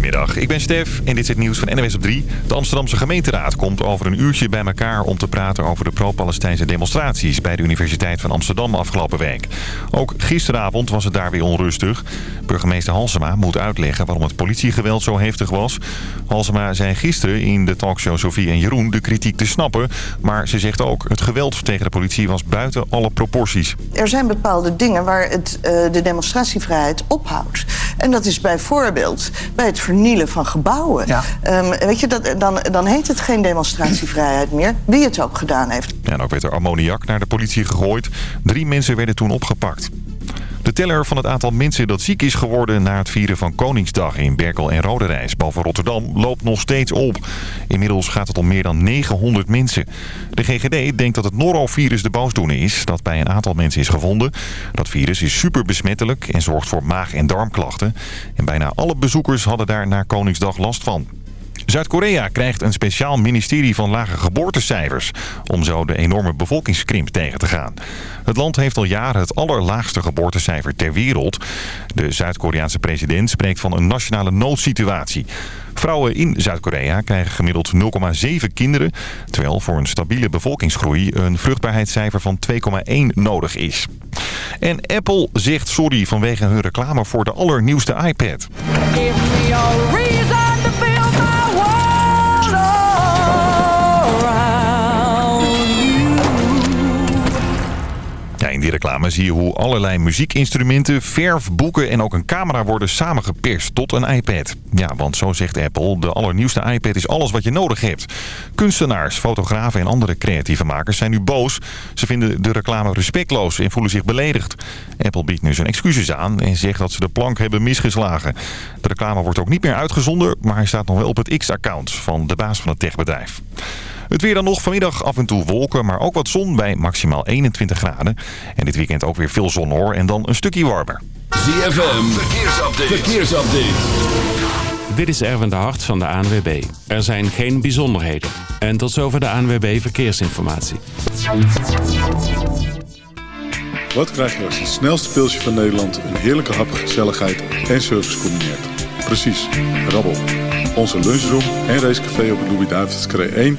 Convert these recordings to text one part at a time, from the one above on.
Goedemiddag, ik ben Stef en dit is het nieuws van NWS op 3. De Amsterdamse gemeenteraad komt over een uurtje bij elkaar om te praten over de pro-Palestijnse demonstraties bij de Universiteit van Amsterdam afgelopen week. Ook gisteravond was het daar weer onrustig. Burgemeester Halsema moet uitleggen waarom het politiegeweld zo heftig was. Halsema zei gisteren in de talkshow Sofie en Jeroen de kritiek te snappen. Maar ze zegt ook het geweld tegen de politie was buiten alle proporties. Er zijn bepaalde dingen waar het, uh, de demonstratievrijheid ophoudt. En dat is bijvoorbeeld bij het vernielen van gebouwen. Ja. Um, weet je, dat, dan, dan heet het geen demonstratievrijheid meer, wie het ook gedaan heeft. Ja, en ook werd er ammoniak naar de politie gegooid. Drie mensen werden toen opgepakt. De teller van het aantal mensen dat ziek is geworden na het vieren van Koningsdag in Berkel en Roderijs boven Rotterdam loopt nog steeds op. Inmiddels gaat het om meer dan 900 mensen. De GGD denkt dat het norovirus de boosdoener is dat bij een aantal mensen is gevonden. Dat virus is super besmettelijk en zorgt voor maag- en darmklachten. En bijna alle bezoekers hadden daar na Koningsdag last van. Zuid-Korea krijgt een speciaal ministerie van lage geboortecijfers... om zo de enorme bevolkingskrimp tegen te gaan. Het land heeft al jaren het allerlaagste geboortecijfer ter wereld. De Zuid-Koreaanse president spreekt van een nationale noodsituatie. Vrouwen in Zuid-Korea krijgen gemiddeld 0,7 kinderen... terwijl voor een stabiele bevolkingsgroei een vruchtbaarheidscijfer van 2,1 nodig is. En Apple zegt sorry vanwege hun reclame voor de allernieuwste iPad. In die reclame zie je hoe allerlei muziekinstrumenten, verf, boeken en ook een camera worden samengeperst tot een iPad. Ja, want zo zegt Apple, de allernieuwste iPad is alles wat je nodig hebt. Kunstenaars, fotografen en andere creatieve makers zijn nu boos. Ze vinden de reclame respectloos en voelen zich beledigd. Apple biedt nu zijn excuses aan en zegt dat ze de plank hebben misgeslagen. De reclame wordt ook niet meer uitgezonden, maar hij staat nog wel op het X-account van de baas van het techbedrijf. Het weer dan nog vanmiddag af en toe wolken, maar ook wat zon bij maximaal 21 graden. En dit weekend ook weer veel zon hoor en dan een stukje warmer. ZFM, verkeersupdate. verkeersupdate. Dit is Erwin de Hart van de ANWB. Er zijn geen bijzonderheden. En tot zover de ANWB Verkeersinformatie. Wat krijg je als het snelste pilsje van Nederland... een heerlijke hap, gezelligheid en service combineert? Precies, rabbel. Onze lunchroom en racecafé op het Louis-David's 1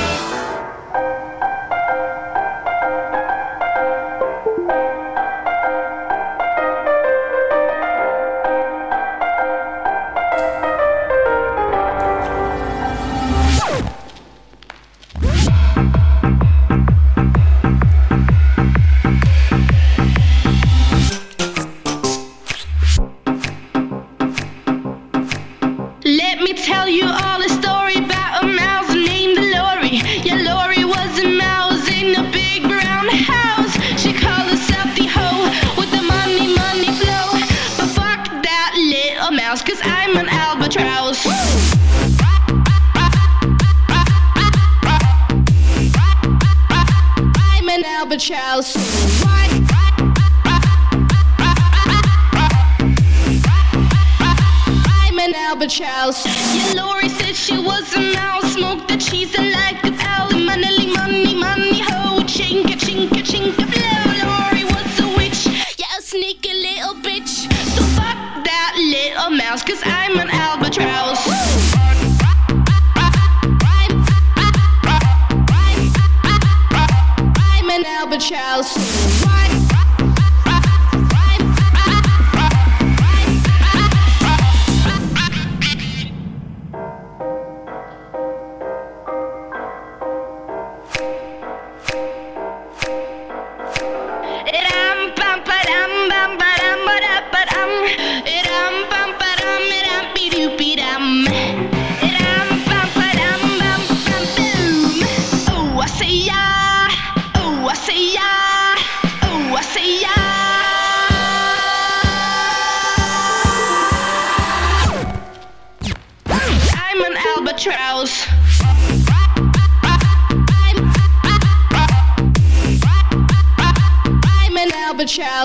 Let me tell you all a story about a mouse named Lori. Yeah, Lori was a mouse in a big brown house. She called herself the hoe with the money, money flow. But fuck that little mouse, cause I'm an albatross. Woo! I'm an albatross. ranch house. Your Lori said she was a mouse, smoked the cheese and liked the pal. Money, money, money, ho, chinka, chinka, chinka, blow. Lori was a witch, yeah, a sneaky little bitch. So fuck that little mouse, cause I'm an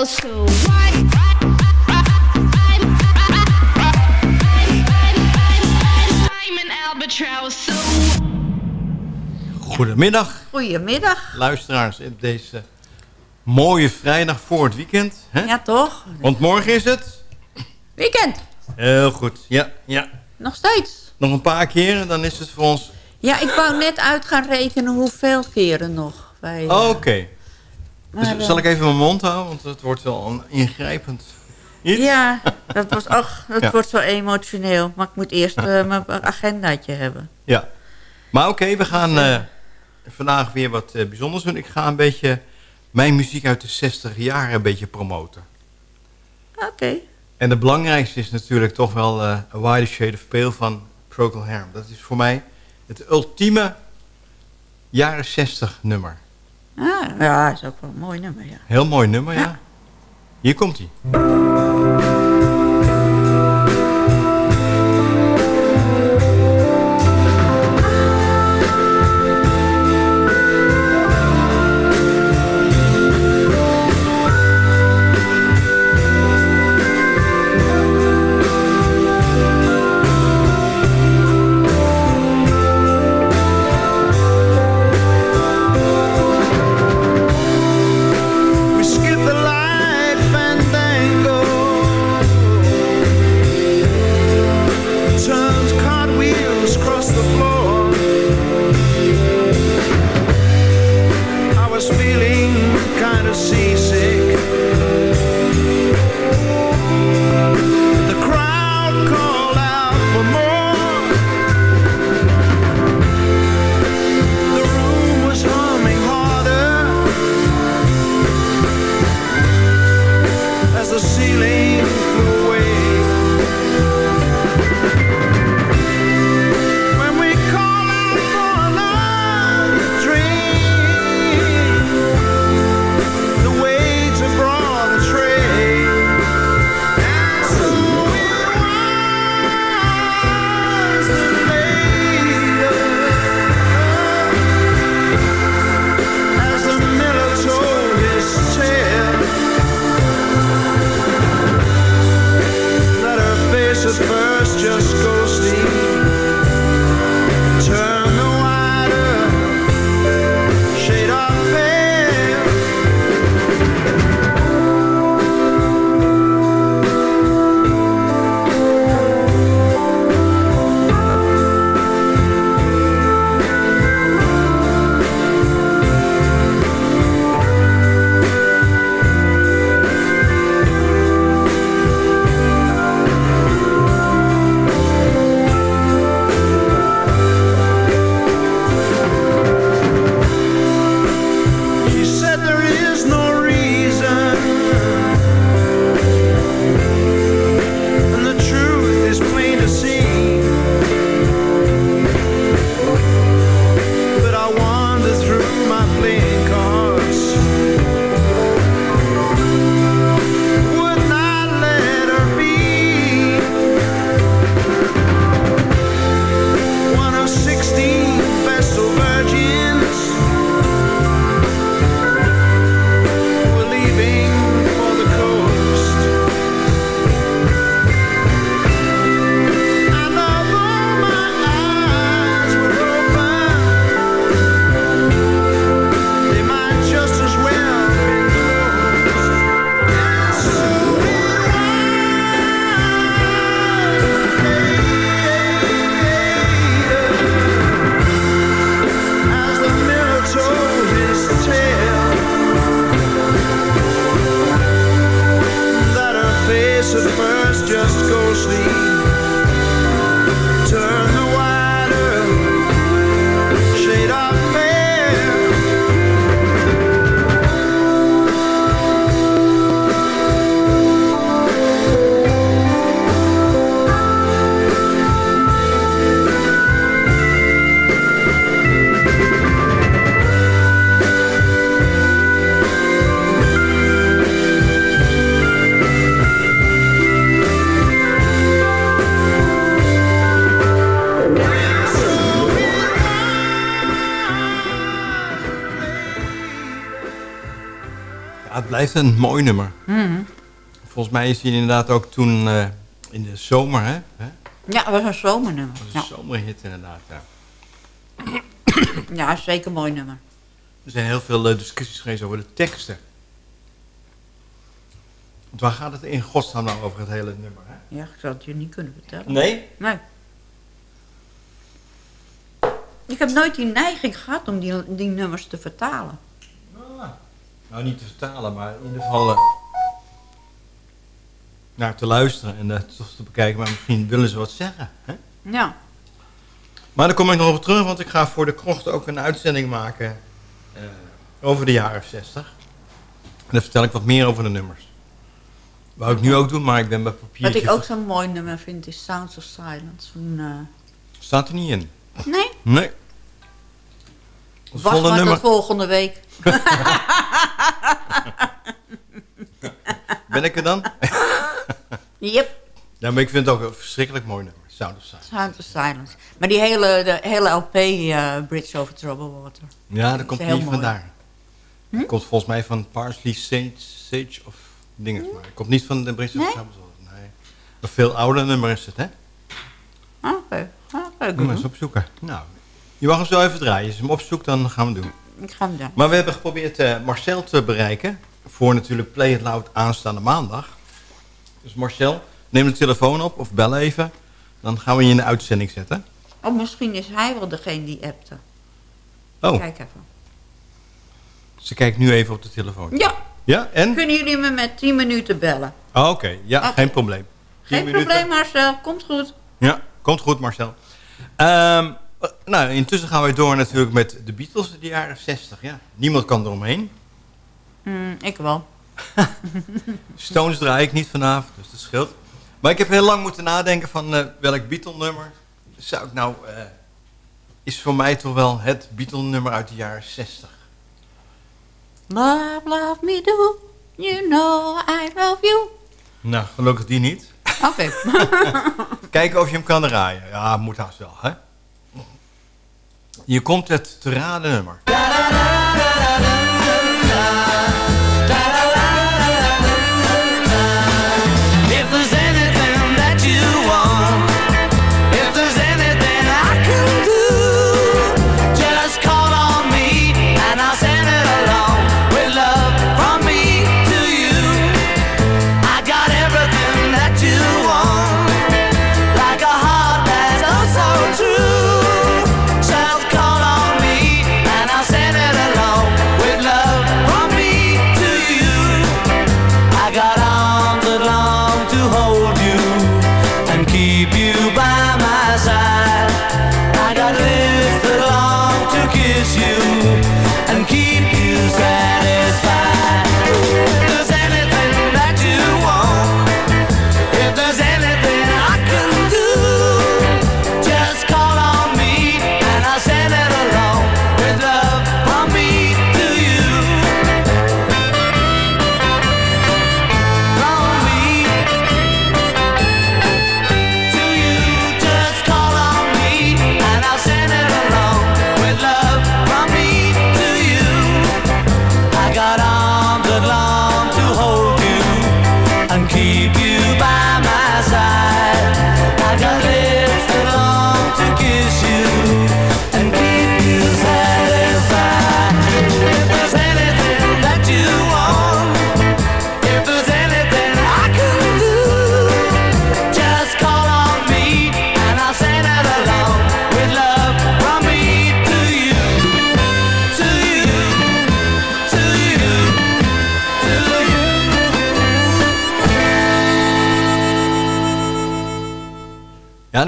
why? Goedemiddag, Goedemiddag. luisteraars, op deze mooie vrijdag voor het weekend. Hè? Ja, toch? Want morgen is het? Weekend. Heel goed, ja, ja. Nog steeds. Nog een paar keren, dan is het voor ons... Ja, ik wou net uit gaan rekenen hoeveel keren nog. Wij, eh, Oké. Dus maar, zal eh, ik even mijn mond houden, want het wordt wel een ingrijpend iets. Ja, dat, was, ach, dat Ja. wordt zo emotioneel. Maar ik moet eerst eh, mijn agendaatje hebben. Ja. Maar oké, we gaan eh, vandaag weer wat bijzonders doen. Ik ga een beetje mijn muziek uit de 60 jaar een beetje promoten. Oké. En de belangrijkste is natuurlijk toch wel eh A Wider Shade of Pale van Procol Harum. Dat is voor mij het ultieme jaren 60 nummer. Ah, ja, is ook wel een mooi nummer, ja. Heel mooi nummer, ja. Hier komt hij. Blijft een mooi nummer. Mhm. Volgens mij is hij inderdaad ook toen eh, in de zomer, hè? Ja, dat was een zomernummer. Dat was Ja. een zomerhit inderdaad, ja. ja, zeker een mooi nummer. Er zijn heel veel eh, discussies geweest over de teksten. Want waar gaat het in godsnaam nou over het hele nummer, hè? Ja, ik zou het je niet kunnen vertellen. Nee? Nee. Ik heb nooit die neiging gehad om die, die nummers te vertalen. Nou, niet te vertalen, maar in ieder geval eh, naar te luisteren en uh, toch te bekijken. Maar misschien willen ze wat zeggen, hè? Ja. Maar daar kom ik nog op terug, want ik ga voor de krocht ook een uitzending maken eh, over de jaren 60. En dan vertel ik wat meer over de nummers. Wou ik nu ook doen, maar ik ben bij papiertje... Wat ik ook zo'n mooi nummer vind is Sounds of Silence. Van, eh, Staat er niet in. Nee? Nee. Het Wacht maar nummer... tot volgende week. Ben ik er dan? yep, Ja, maar ik vind het ook een verschrikkelijk mooi nummer. Sound of Silence. Sounds of Silence. Maar die hele, de hele LP, eh, Bridge over Troubled Water. Ja, dat komt niet vandaar. Dat komt volgens mij van Parsley Sage, Sage of dingen. Maar het komt niet van de Britse Nee? nee? Nee. Een veel ouder nummer is het, hè? Ah, Oké, Ah, oké, Moet eens opzoeken. Nou, je mag hem zo even draaien. Als je hem opzoekt, dan gaan we het doen. Ik ga hem doen. Maar we hebben geprobeerd eh, Marcel te bereiken. Voor natuurlijk Play It Loud aanstaande maandag. Dus Marcel, neem de telefoon op of bel even. Dan gaan we je in de uitzending zetten. Oh, misschien is hij wel degene die appte. Oh, Kijk even. ze kijkt nu even op de telefoon. Ja, Ja, en? kunnen jullie me met 10 minuten bellen? Oh, Oké, ja, geen probleem. Geen minuten. probleem Marcel, komt goed. Ja, komt goed Marcel. Ehm, eh, nou, intussen gaan we door natuurlijk met de Beatles in de jaren 60. Ja, niemand kan eromheen. Hmm, ik wel. Stones draai ik niet vanavond, dus dat scheelt. Maar ik heb heel lang moeten nadenken van eh, welk Beatle-nummer zou ik nou... eh, is voor mij toch wel het Beatle-nummer uit de jaren 60. Love, love me do. You know I love you. Nou, gelukkig die niet. Oké. Kijken of je hem kan draaien. Ja, moet haast wel, hè? Je komt het te raden nummer.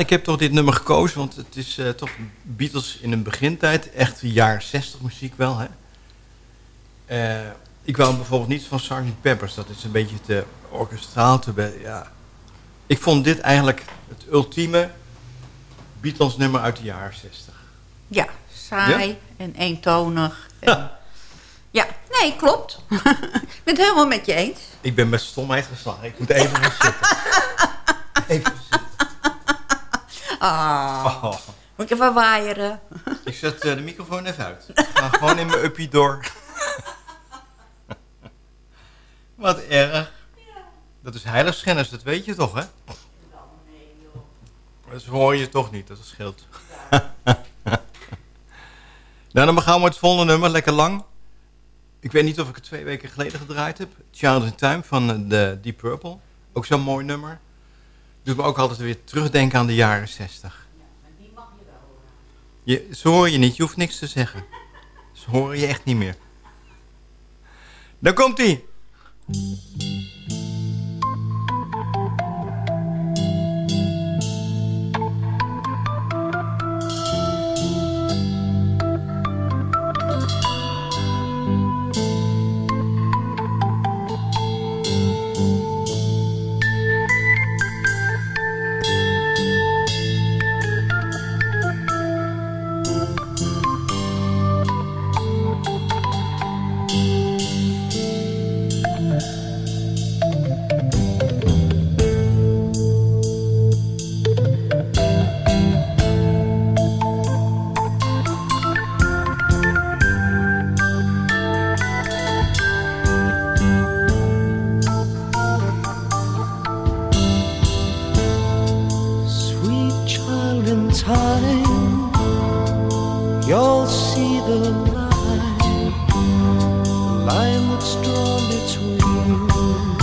Ik heb toch dit nummer gekozen, want het is eh, toch Beatles in een begintijd. Echt jaren 60 muziek wel, hè. Eh, ik wou bijvoorbeeld niet van Sgt. Peppers. Dat is een beetje te orkestraal, te... Ja. Ik vond dit eigenlijk het ultieme Beatles nummer uit de jaren 60. Ja, saai en eentonig. En... Ja, nee, klopt. ik ben het helemaal met je eens. Ik ben met stomheid geslagen. Ik moet even gaan zitten. Even zitten. Ah, Oh. moet ik even waaieren? Ik zet eh, de microfoon even uit. Ga gewoon in mijn uppie door. Wat erg. Dat is heiligschennis, dat weet je toch, hè? Dat hoor je toch niet, dat scheelt. nou, dan gaan we het volgende nummer, lekker lang. Ik weet niet of ik het twee weken geleden gedraaid heb. Child in Time van eh, de Deep Purple. Ook zo'n mooi nummer. Doet me ook altijd weer terugdenken aan de jaren 60. Je, ze horen je niet, je hoeft niks te zeggen. Ze horen je echt niet meer. Dan komt line that's drawn between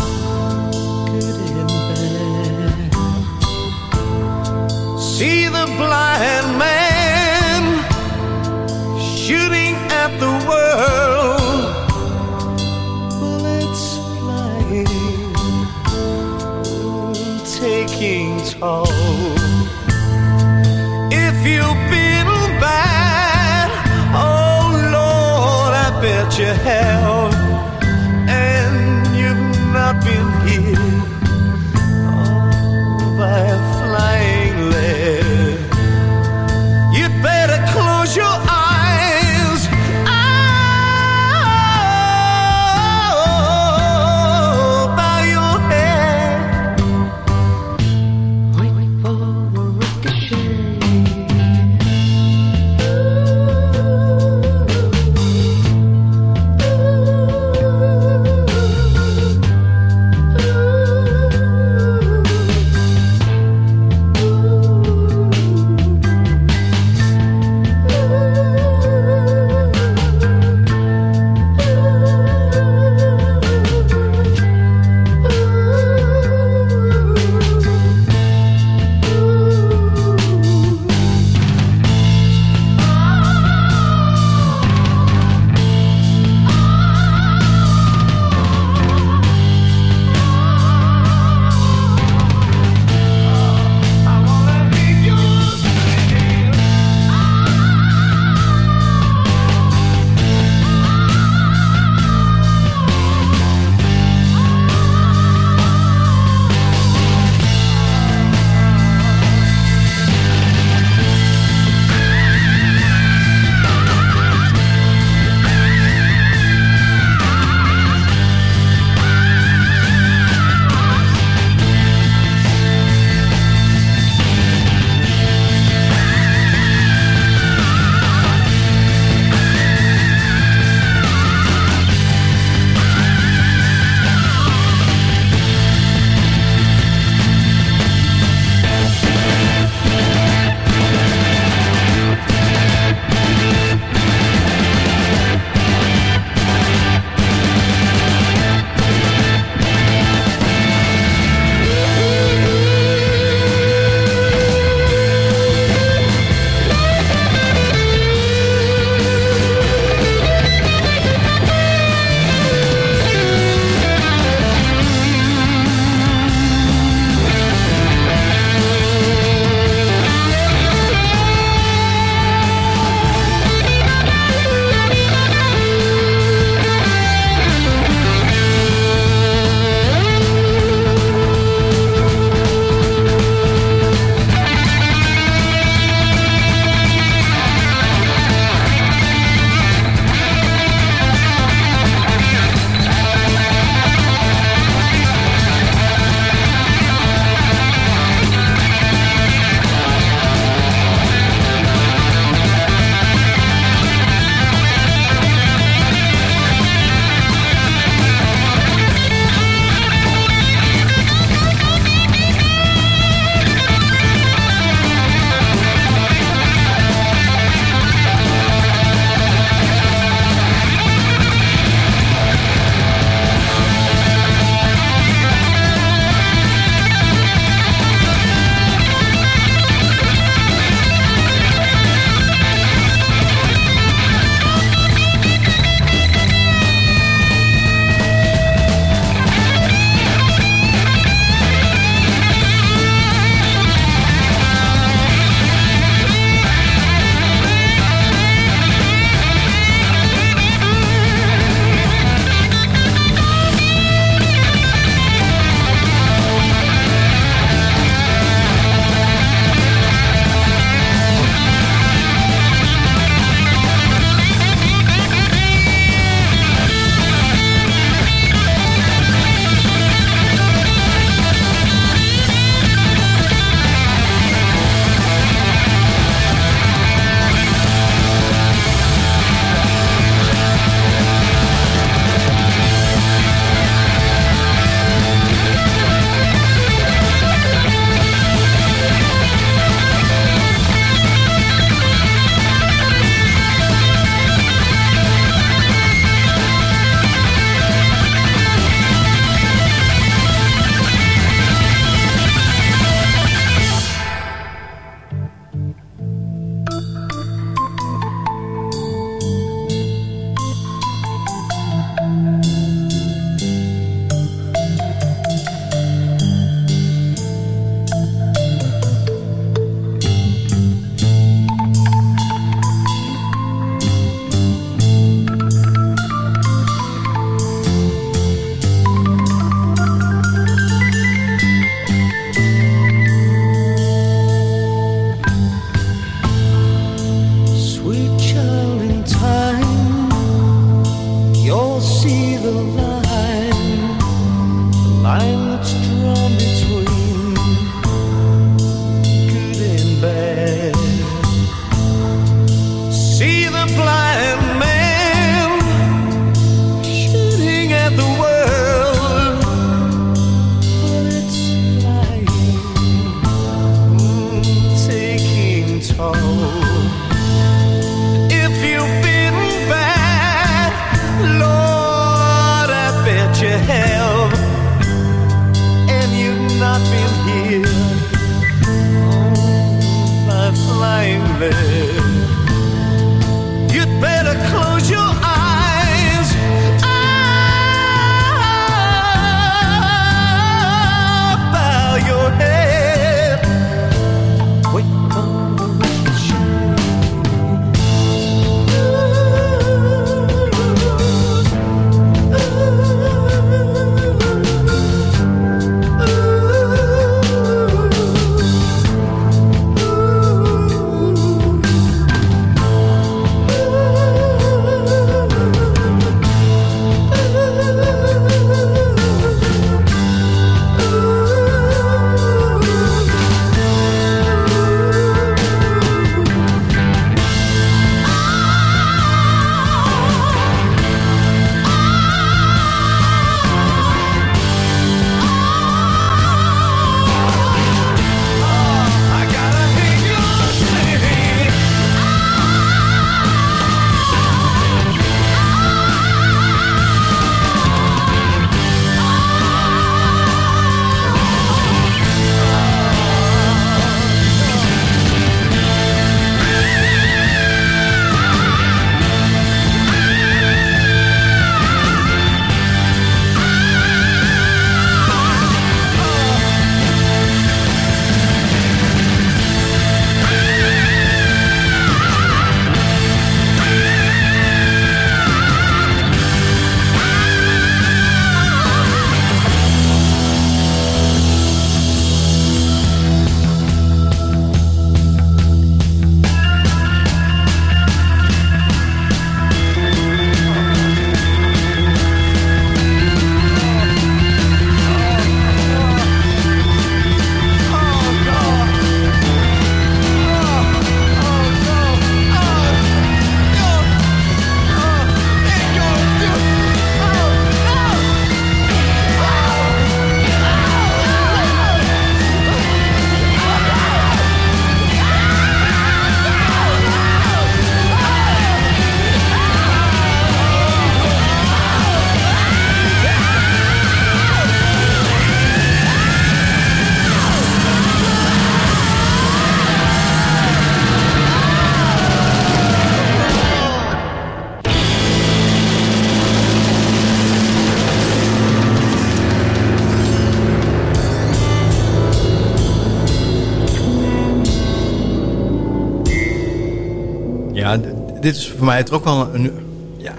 dit is voor mij toch ook wel een, ja,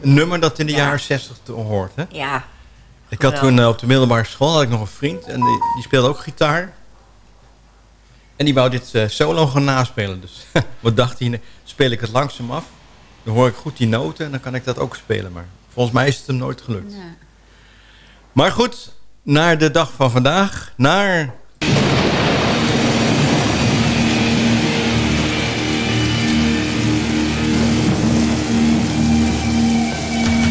een nummer dat in de jaren 60 te hoort. Hè? Ja. Ik had toen eh, op de middelbare school had ik nog een vriend en die, die speelde ook gitaar. En die wou dit eh, solo gaan naspelen. Dus wat dacht hij? Speel ik het langzaam af? Dan hoor ik goed die noten en dan kan ik dat ook spelen. Maar volgens mij is het hem nooit gelukt. Maar goed, naar de dag van vandaag. Naar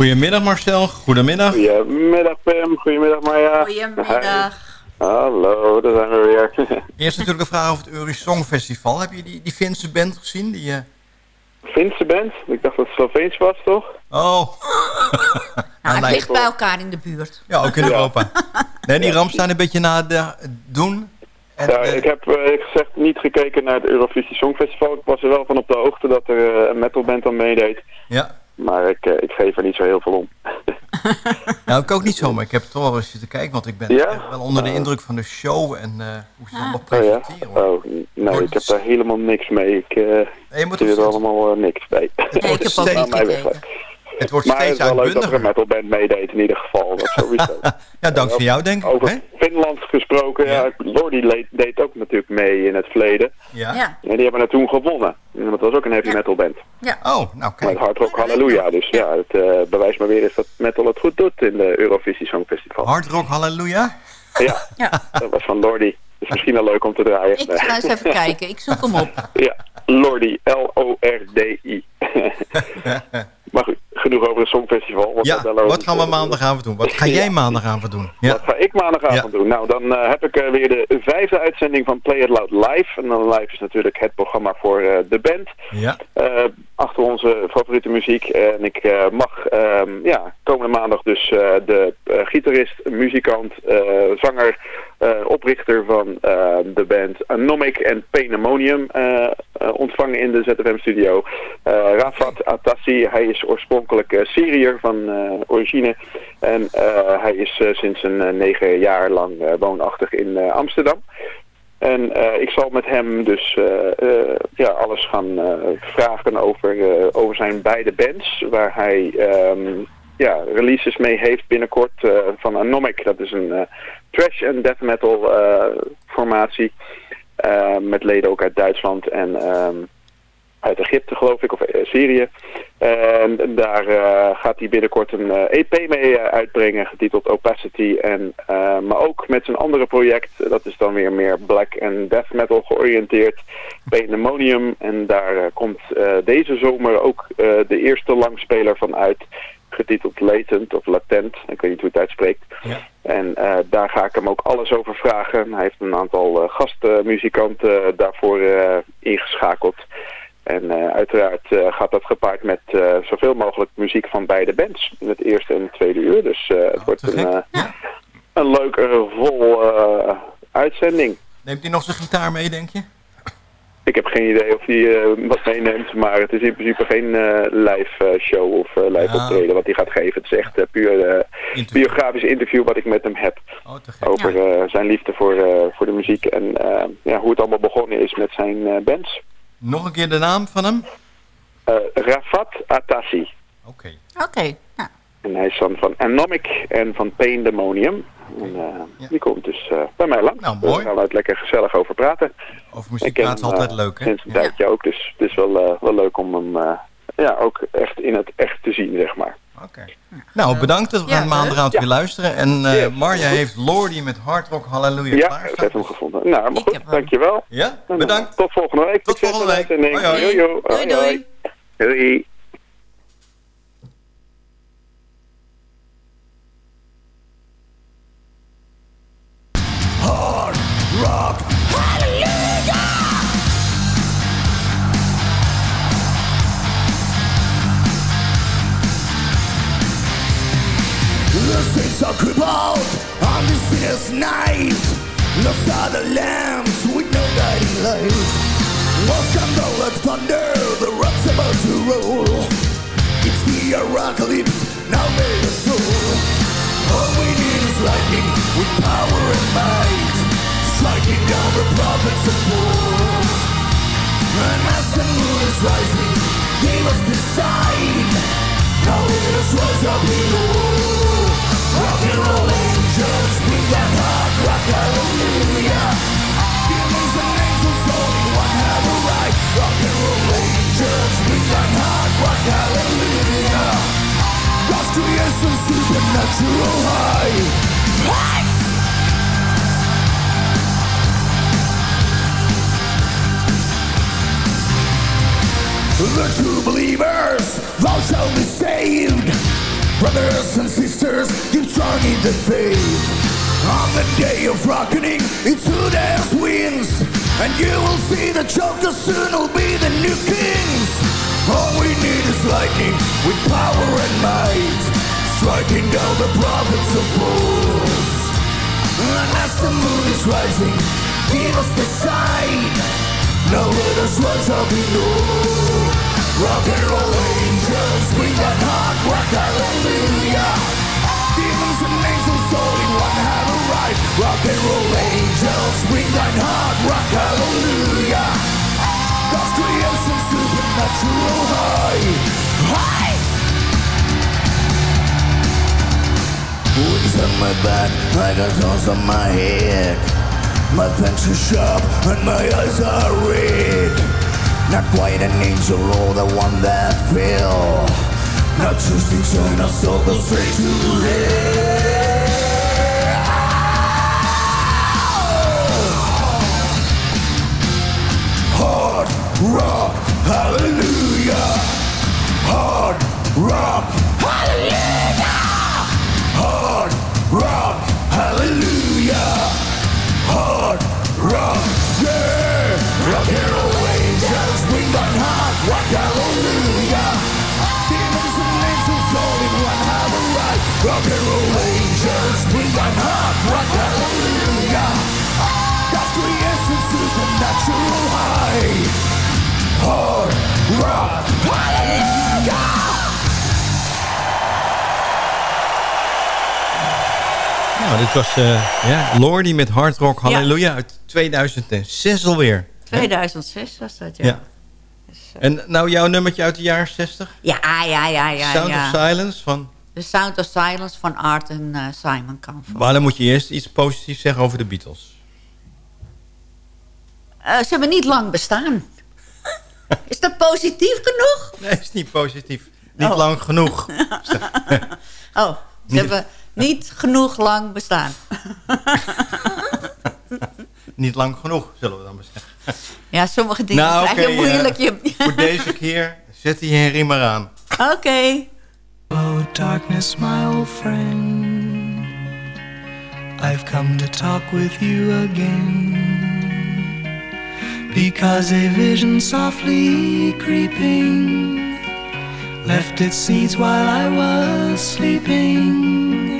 Goedemiddag Marcel, goedemiddag. Goedemiddag Pim, goedemiddag Maya. Goedemiddag. Hallo, daar zijn we weer. Eerst natuurlijk de vraag over het Eury Songfestival. Heb je die, die Finse band gezien? Die, eh, Finse band? Ik dacht dat het Sloveens was, toch? Oh. Nou, het lijkt ligt bij elkaar in de buurt. Ja, ook in Europa. Nee, die Ramstein een beetje na de doen. En, ja, eh, ik heb eh, ik gezegd niet gekeken naar het Eurovisie Songfestival. Ik was er wel van op de hoogte dat er een metalband aan meedeed. Ja. Maar ik, eh, ik geef er niet zo heel veel om. Nou, ik ook niet zo, maar ik heb toch wel eens zitten kijken. Want ik ben Ja? wel onder de indruk van de show en eh, hoe ze het allemaal Oh ja? presenteren. Oh, nee, ik heb daar helemaal niks mee. Ik eh je moet het er allemaal niks bij. Nee, ik heb ook niet. Het wordt maar het steeds is wel leuk dat er een metalband meedeed in ieder geval. Dat sowieso. Ja, dankzij jou denk ik. Over hè? Finland gesproken, ja. Lordi deed ook natuurlijk mee in het verleden. Ja. Ja. En die hebben het toen gewonnen. En dat was ook een heavy metal band. Ja. Oh, nou kijk. Met Hard Rock Halleluja. Dus ja, het eh, bewijst maar weer eens dat metal het goed doet in de Eurovisie Songfestival. Hard Rock Halleluja? Ja, dat was van Lordi. Dus misschien wel leuk om te draaien. Ik ga eens even kijken. Ik zoek hem op. Ja, Lordi. L-O-R-D-I. Maar goed, genoeg over het Songfestival. Ja, wel wat gaan we maandagavond doen? Wat ga jij Ja. maandagavond doen? Ja. Wat ga ik maandagavond doen? Nou, dan eh, heb ik eh, weer de vijfde uitzending van Play It Loud Live. En dan live is natuurlijk het programma voor eh, de band. Ja. Achter onze favoriete muziek. En ik eh, mag ehm, ja, komende maandag dus eh, de eh, gitarist, muzikant, zanger, oprichter van de band Anomic en Pandemonium ontvangen in de ZFM-studio. Rafat Atassi, hij is oorspronkelijk Syriër van origine. En hij is sinds een negen jaar lang woonachtig in Amsterdam. En eh, ik zal met hem dus eh, eh, ja, alles gaan vragen over, over zijn beide bands. Waar hij ehm, ja, releases mee heeft binnenkort van Anomic. Dat is een trash en death metal formatie. Met leden ook uit Duitsland en ehm, uit Egypte geloof ik, of eh, Syrië. En daar eh, gaat hij binnenkort een eh, EP mee uitbrengen, getiteld Opacity. En, maar ook met zijn andere project, dat is dan weer meer black en death metal georiënteerd, Pandemonium. En daar komt deze zomer ook de eerste langspeler van uit, getiteld Latent of Latent, ik weet niet hoe het uitspreekt. En eh, daar ga ik hem ook alles over vragen. Hij heeft een aantal gastmuzikanten daarvoor ingeschakeld. En eh, uiteraard eh, gaat dat gepaard met eh, zoveel mogelijk muziek van beide bands. In het eerste en het tweede uur. Dus eh, het wordt een, eh, een leuke, vol uitzending. Neemt hij nog zijn gitaar mee, denk je? Ik heb geen idee of hij eh, wat meeneemt, maar het is in principe geen live show of live Ah. optreden wat hij gaat geven. Het is echt puur eh, biografisch interview wat ik met hem heb. over eh, zijn liefde voor, eh, voor de muziek en eh, ja, hoe het allemaal begonnen is met zijn eh, bands. Nog een keer de naam van hem? Eh, Rafat Atassi. Oké. Oké. En hij is dan van Anomic en van Pandemonium. En, eh, Die komt dus eh, bij mij lang. Nou, Dus daar gaan we het lekker gezellig over praten. Over muziek Ik ken praten is altijd leuk, hè? Sinds een tijdje ook, dus het is wel, eh, wel leuk om hem eh, ja, ook echt in het echt te zien, zeg maar. Oké. Nou, bedankt dat we Ja, maandagavond weer luisteren. En eh, Marja heeft Lordy met Hard Rock Hallelujah Ja, klaar. ik heb hem gevonden. Nou, maar goed, dankjewel. Ja, En, bedankt. Tot volgende week. Tot volgende week. Hoi, hoi. Doei, Hoi, doei. hoi. Doei. Hard rock, The saints are crippled on this sinner's night. The lambs with no guiding light. Walls come down like thunder, the rock's about to roll. It's the apocalypse, now made us soul. All we need is lightning with power and might, striking down the prophets of. And as the moon is rising, The true believers, thou shalt be saved. Brothers and sisters, keep strong in the faith. On the day of reckoning, it's who dares wins. And you will see the Joker soon will be the new kings. All we need is lightning with power and might. Striking down the prophets of fools. And as the moon is rising, give us the sign. Now let us rise up in all. Rock and roll angels, bring that hard rock, hallelujah. Demons and angels all in one have a right. Rock and roll angels, bring that hard rock, hallelujah. God's creation, supernatural high. High! Wings on my back, got horns on my head. My fangs are sharp and my eyes are red. Not quite an angel or the one that fell. Not choosing so not soul goes straight to hell. Hard rock, hallelujah. Hard rock, hallelujah. Hard rock, hallelujah. Hard rock, yeah. Rock roll oh, angels, bring that hard rock, hallelujah. Demons and angels all in one have a right. Rock oh, and roll angels, bring that hard rock, hallelujah. God's creation, supernatural high. Hard rock, hallelujah. Nou, dit was eh ja, Lordy met Hard Rock Hallelujah uit 2006 alweer. 2006 was dat, ja. Ja. En nou jouw nummertje uit de jaren 60? Ja, ja, ja, ja. Sound ja. of Silence van... The Sound of Silence van Art en eh, Simon Kamfer. Maar dan moet je eerst iets positiefs zeggen over de Beatles. Eh, ze hebben niet lang bestaan. Is dat positief genoeg? Nee, is niet positief. Niet Oh. lang genoeg. Oh, ze hebben niet genoeg lang bestaan. niet lang genoeg, zullen we dan maar zeggen. Ja, sommige dingen nou, krijg je moeilijk. eh, Je- voor deze keer zet die Henry maar aan. Oké. Hello, darkness, my old friend. I've come to talk with you again. Because a vision softly creeping left its seeds while I was sleeping.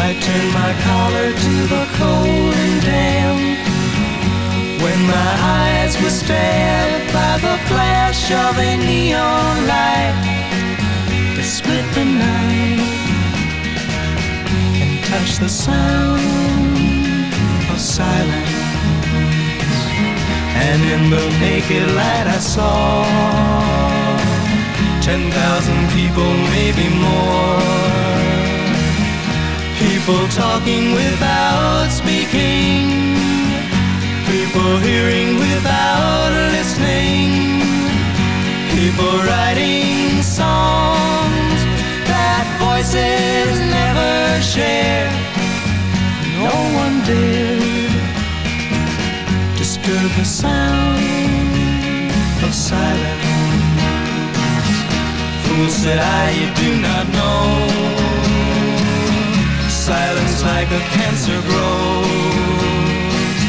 I turned my collar to the cold and damp. When my eyes were stared by the flash of a neon light that split the night And touch the sound of silence. And in the naked light I saw ten thousand people, maybe more. People talking without speaking. People hearing without listening. People writing songs that voices never share. No one dared disturb the sound of silence. Fool said I, you do not know. Silence like a cancer grows.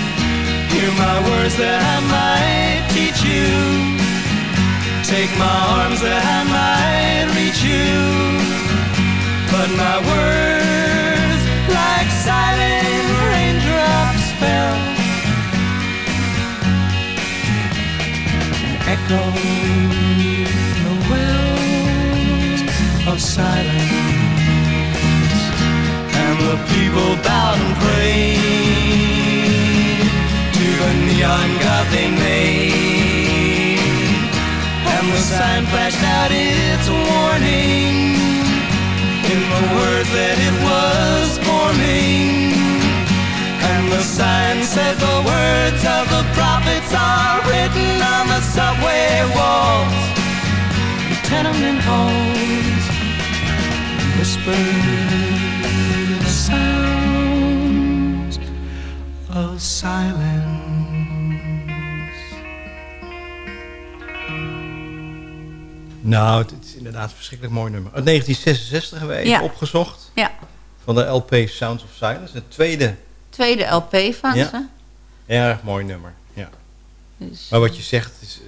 Hear my words that I might teach you. Take my arms that I might reach you. But my words, like silent raindrops, fell echoed the wells of silence. The people bowed and prayed to the neon god they made. And the sign flashed out its warning in the words that it was forming. And the sign said the words of the prophets are written on the subway walls, the tenement halls, whispered silence. Nou, het is inderdaad een verschrikkelijk mooi nummer. Uit 1966 hebben we even Ja. opgezocht. Ja, Van de LP Sounds of Silence. Het tweede tweede LP van Ja. ze. erg mooi nummer. Ja. Dus, Maar wat je zegt, is, eh,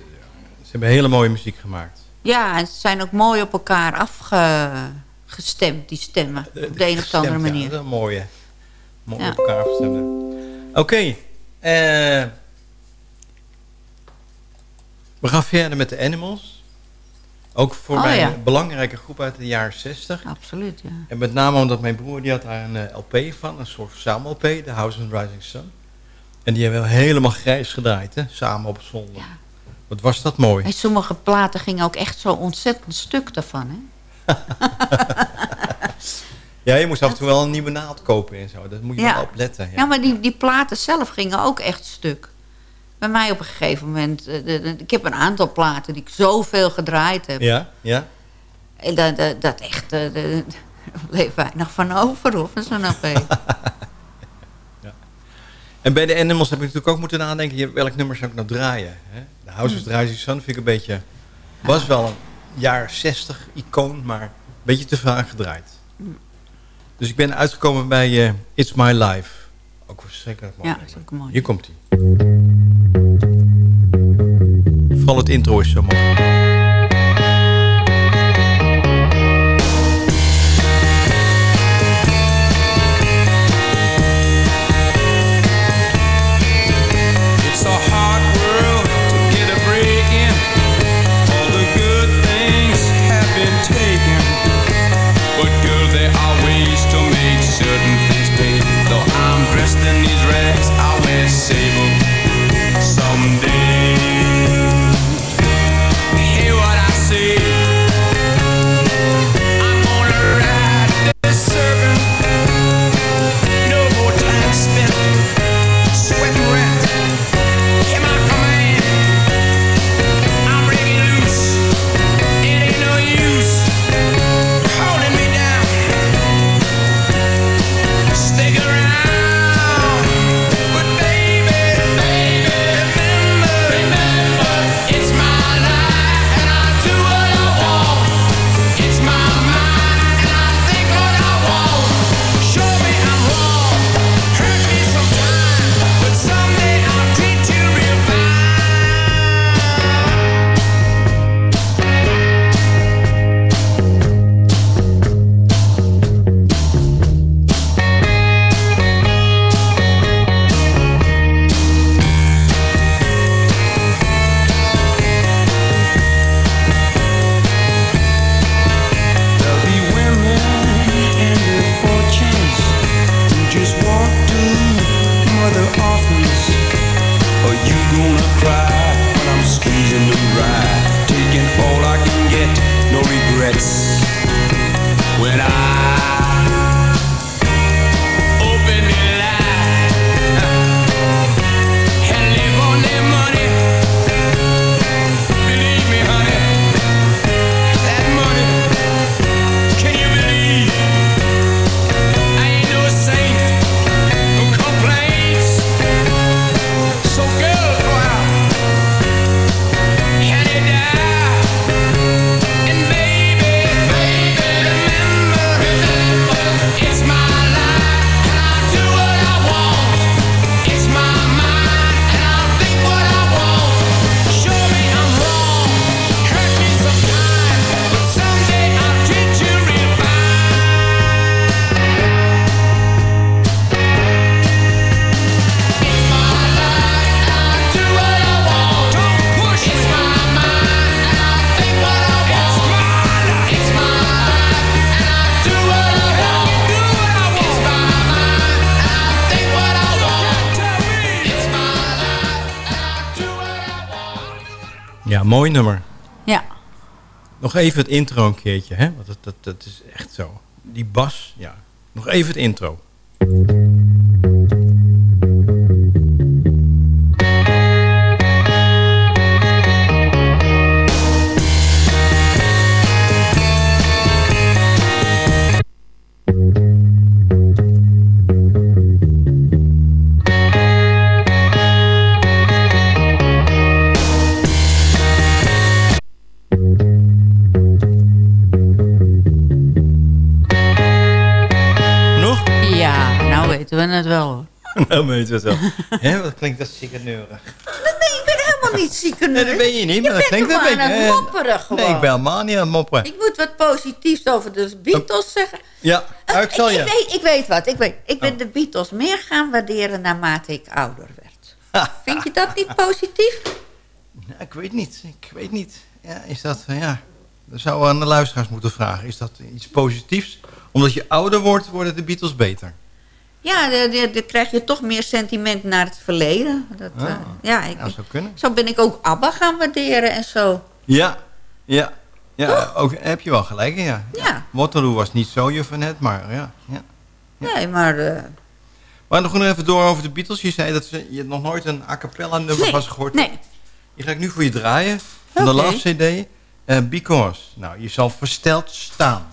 ze hebben hele mooie muziek gemaakt. ja, en ze zijn ook mooi op elkaar afgestemd, die stemmen. Op de een of andere Gestemd, Ja, manier. dat is een mooie. Mooi Ja. op elkaar afstemmen. Oké. eh, we gaan verder met de Animals. Ook voor Oh, mij ja. een belangrijke groep uit de jaren 60. Absoluut, ja. En met name omdat mijn broer die had daar een eh, LP van, een soort verzamel-LP, The House and Rising Sun. En die hebben we helemaal grijs gedraaid, hè? samen op zolder. Wat was dat mooi. En sommige platen gingen ook echt zo ontzettend stuk daarvan, hè? Ja, je moest af en toe wel een nieuwe naald kopen en zo. Daar moet je Ja. wel op letten. Ja. Ja, maar die, die platen zelf gingen ook echt stuk. Bij mij op een gegeven moment... eh, de, de- ik heb een aantal platen die ik zoveel gedraaid heb. ja, ja. En dat, dat, dat echt... eh, de- er bleef weinig van over, hoor, van zo'n LP. En bij de Animals heb ik natuurlijk ook moeten nadenken... welk nummer zou ik nou draaien? Hè? The House of the Rising Sun vind ik een beetje... was wel een jaar 60 icoon, maar een beetje te vaak gedraaid. Dus ik ben uitgekomen bij eh, It's My Life. Ook verschrikkelijk mooi. Ja, is ook mooi. Hier komt hij. Vooral het intro is zo mooi. Mooi nummer. Ja. Nog even het intro een keertje, hè? Want dat, dat, dat is echt zo. Die bas, ja. Nog even het intro. je het wel. Hè, wat klinkt dat ziekeneurig. Nee, ik ben helemaal niet ziek. Nee, dat ben je niet, maar dat klinkt een beetje... aan het hè. mopperen gewoon. Nee, ik ben helemaal niet aan het mopperen. Ik moet wat positiefs over de Beatles zeggen. Ja, nou, ik zal je... ik, weet, ik weet wat. Ik, weet, ik ben Oh. de Beatles meer gaan waarderen naarmate ik ouder werd. Vind je dat niet positief? Nou, ik weet niet. Ik weet niet. Ja, is dat... eh, Ja, dat zou aan de luisteraars moeten vragen. Is dat iets positiefs? Omdat je ouder wordt, worden de Beatles beter. Ja, dan- krijg je toch meer sentiment naar het verleden. Dat, Ah, eh, ja, ik, ja, zou kunnen. zo ben ik ook ABBA gaan waarderen en zo. Ja, ja. Ja, ook, heb je wel gelijk in, ja. Ja. Waterloo was niet zo je van net, maar ja. ja. Nee, maar... eh, Maar nog even door over de Beatles. Je zei dat ze, je nog nooit een a cappella nummer Nee, was gehoord. nee. Die ga ik nu voor je draaien. Van de. Love CD. eh, because. Nou, je zal versteld staan.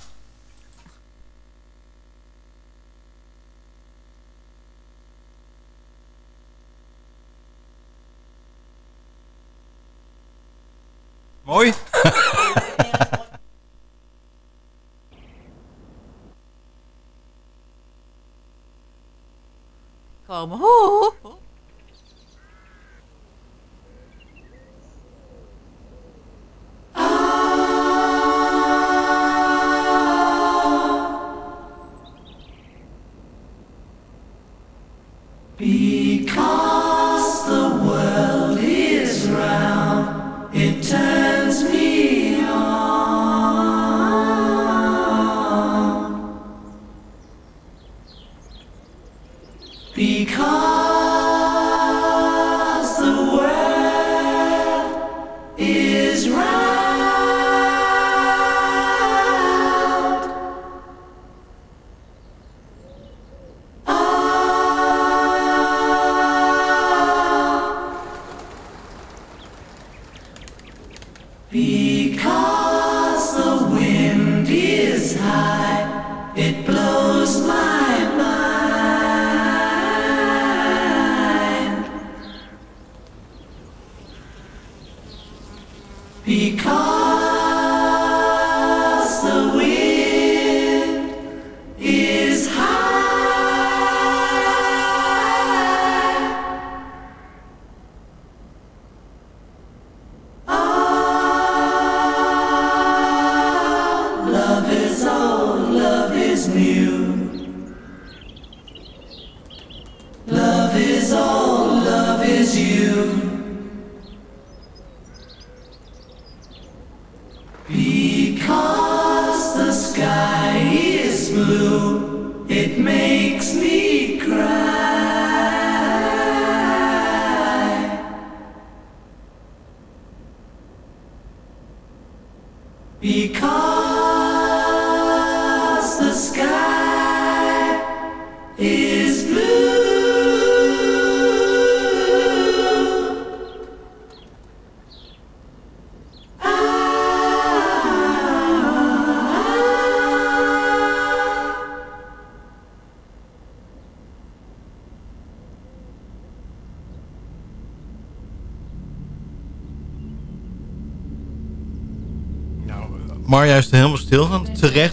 Mooi. komen. Ho, ho.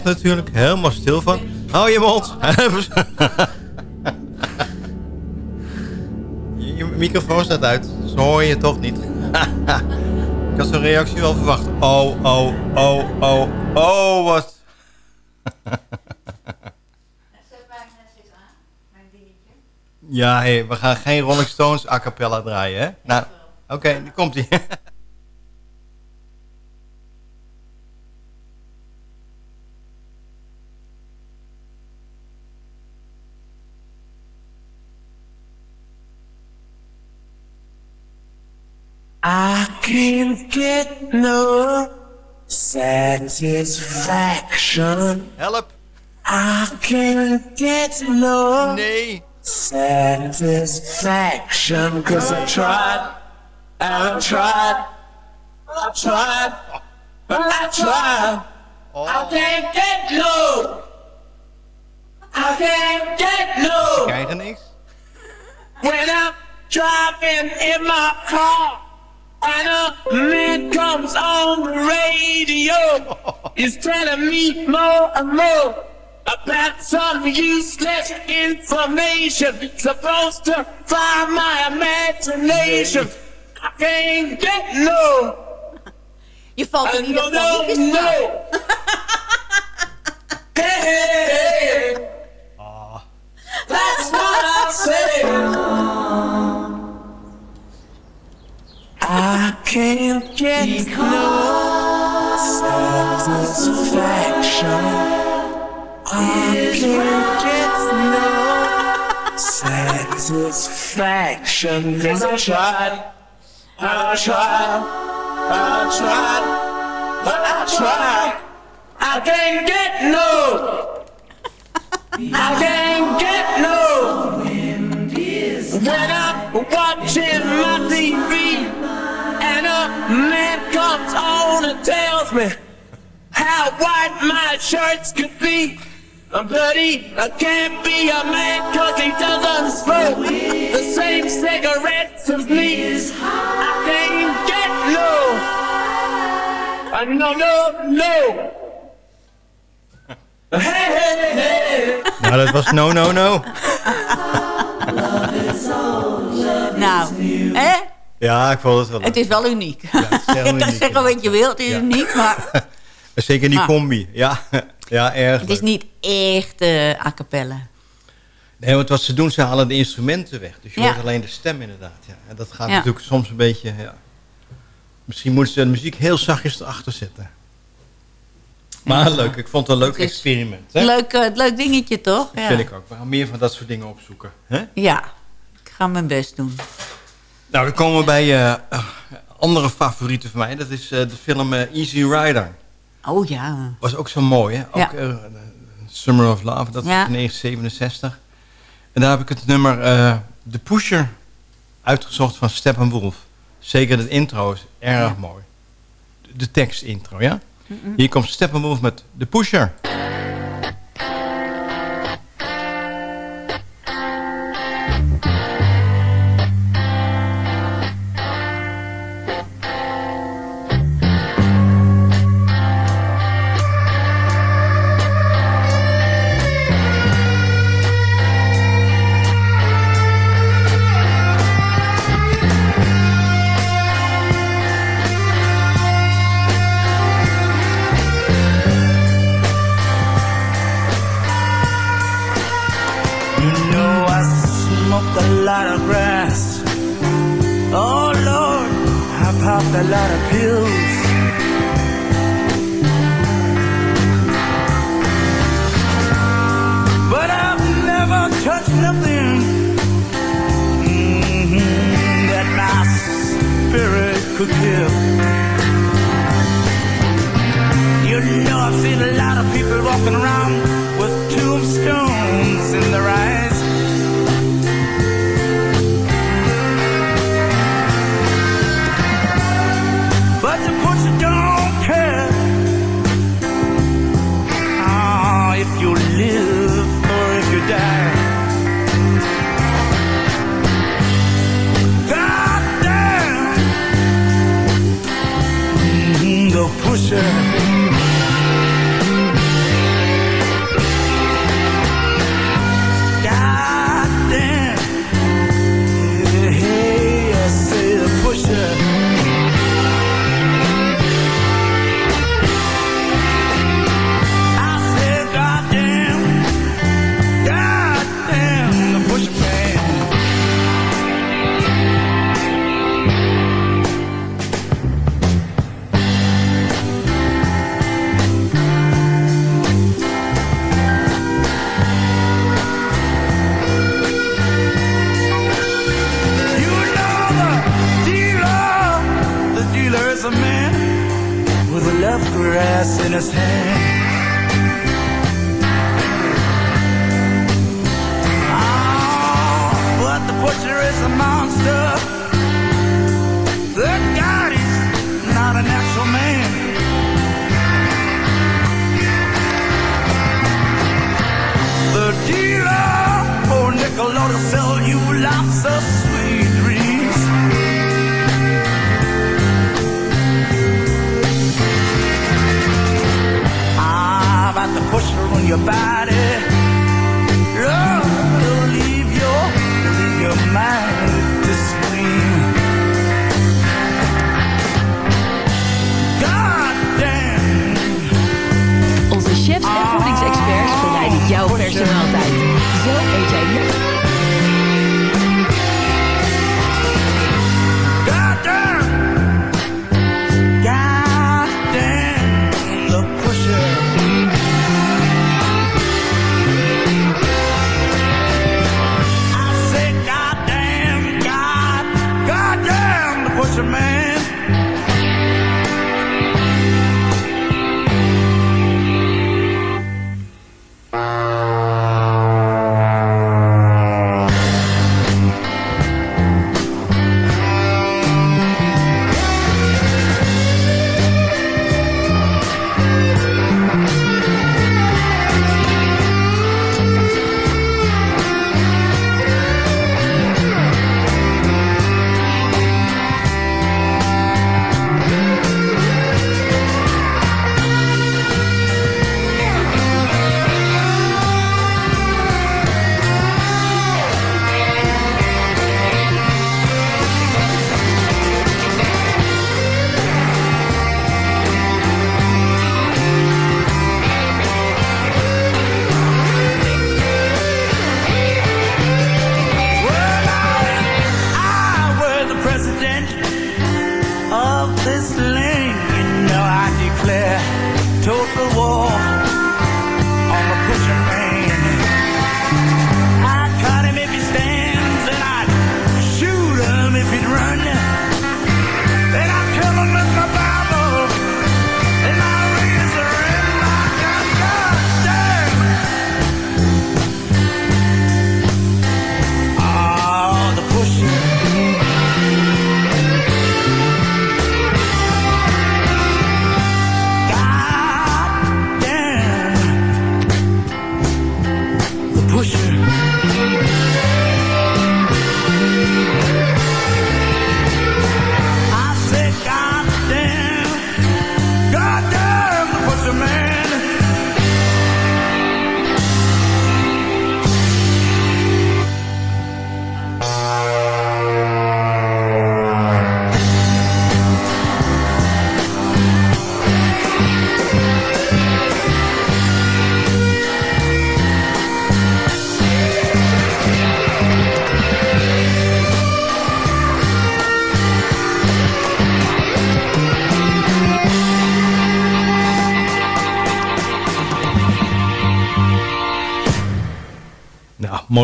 Natuurlijk, helemaal stil van. Hou je mond. je, microfoon staat uit, zo hoor je toch niet. Ik had zo'n reactie wel verwacht. Oh, oh, oh, oh, oh, wat... Ja, hey, we gaan geen Rolling Stones a cappella draaien, hè? Nou, oké, nu komt can't get no satisfaction. Help. I can't get no nee. satisfaction. Cause I tried, and I tried, I tried, I tried. Oh. I can't get no. I can't get no. Krijgen niks? When I'm driving in my car and a man comes on the radio, he's telling me more and more about some useless information supposed to fire my imagination. I can't get no. Je valt er niet no, op no, van. Wie is het nou? no. Hey, hey, hey. That's what I say. I can't get no satisfaction. I can't get no satisfaction. Cause I tried, I tried, I tried, but I tried. I can't get no. I can't get no. When I'm watching my TV and a man comes on and tells me how white my shirts could be. But I can't be a man cause he doesn't smoke the same cigarettes as me. I can't get low. No, no, no. Hey, hey, hey. Nou, dat was no, no, no. Nou, hè? Ja, ik vond het wel leuk. Het is wel uniek. het is heel zeggen wat je wilt, het is uniek, maar Zeker die Ah. combi. Ja, ja erg het is niet echt eh a cappella. Nee, want wat ze doen, ze halen de instrumenten weg. Dus je Ja. hoort alleen de stem inderdaad. Ja. En dat gaat Ja. natuurlijk soms een beetje... Ja. Misschien moeten ze de muziek heel zachtjes erachter zetten. Maar leuk, ik vond het een leuk experiment. Hè? Leuk, eh, leuk dingetje, toch? Dat Ja. vind ik ook. We gaan meer van dat soort dingen opzoeken. Hè? ja, ga mijn best doen. Nou, dan komen we bij eh, andere favorieten van mij. Dat is eh, de film Easy Rider. Oh ja. Was ook zo mooi, hè? Ook, Ja. Summer of Love, dat is Ja. in 1967. En daar heb ik het nummer The Pusher uitgezocht van Steppenwolf. Zeker het intro is erg mooi. De, de tekstintro, ja? Hier komt Steppenwolf met The Pusher. Popped a lot of pills. But I've never touched nothing mhm, that my spirit could kill. You know I've seen a lot of people walking around with tombstones in their eyes. ocean. Grass in his hand. Ah, but the butcher is a monster. Your body. Love will leave your, your mind to scream. Onze chefs en voedingsexperts bereiden jouw verse maaltijd. Zo eet jij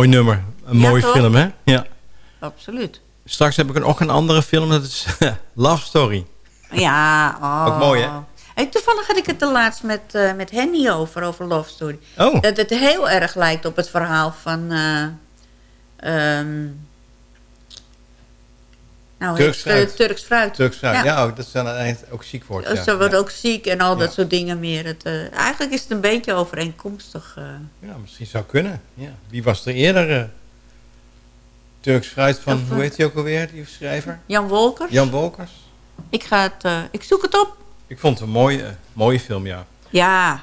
mooi nummer. Een Ja, mooie toch? film, hè? Ja. Absoluut. Straks heb ik nog een andere film, dat is Love Story. Ja, oh. Ook mooi, hè? Hey, toevallig had ik het de laatst met, eh, met Henny over, over Love Story. Oh. Dat het heel erg lijkt op het verhaal van... eh, ehm, nou, Turks fruit. eh, Turks fruit. Turks fruit. Ja, ook, dat ze aan het eind ook ziek wordt. Oh, Ja. Ze wordt Ja. ook ziek en al dat soort dingen meer. Het, eh, eigenlijk is het een beetje overeenkomstig. eh. Ja, misschien zou kunnen. Ja. Wie was er eerder? Turks fruit van, Of, hoe heet hij ook alweer, die schrijver? Jan Wolkers. Jan Wolkers. Ik, ga het, ik zoek het op. Ik vond het een mooie, mooie film, ja. Ja,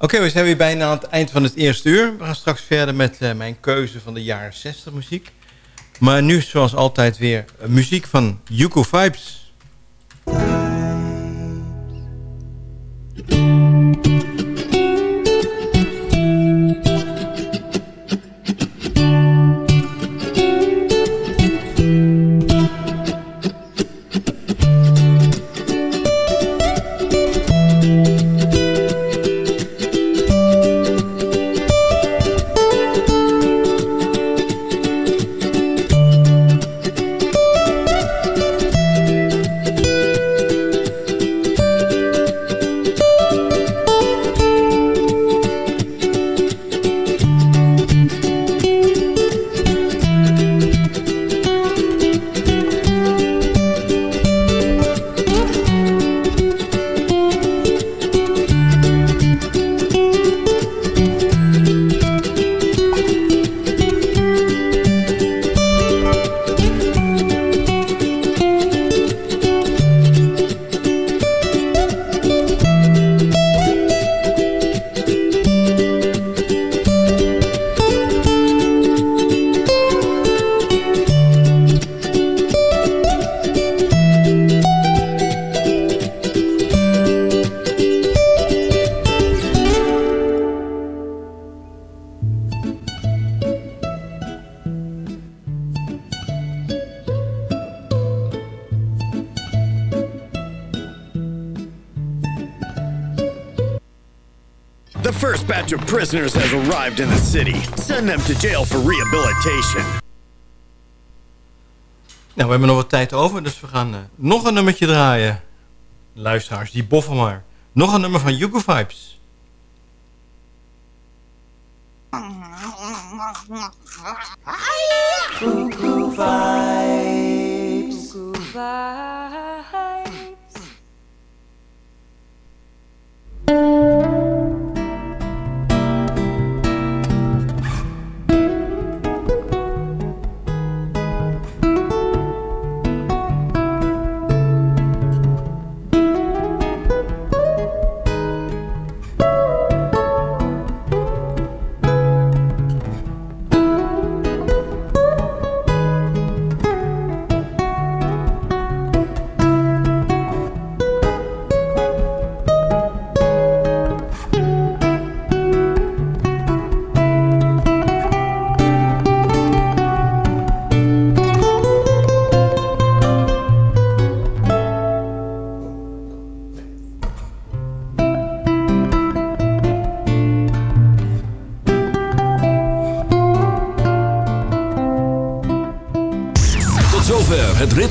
Oké, we zijn weer bijna aan het eind van het eerste uur. We gaan straks verder met mijn keuze van de jaren 60 muziek. Maar nu, zoals altijd, weer muziek van Yuko Vibes. Batch of prisoners has arrived in the city. Send them to jail for rehabilitation. Nou, we hebben nog wat tijd over, dus we gaan eh, nog een nummertje draaien. Luisteraars, die boffen maar. Nog een nummer van Yugo Vibes. Cuckoo vibes.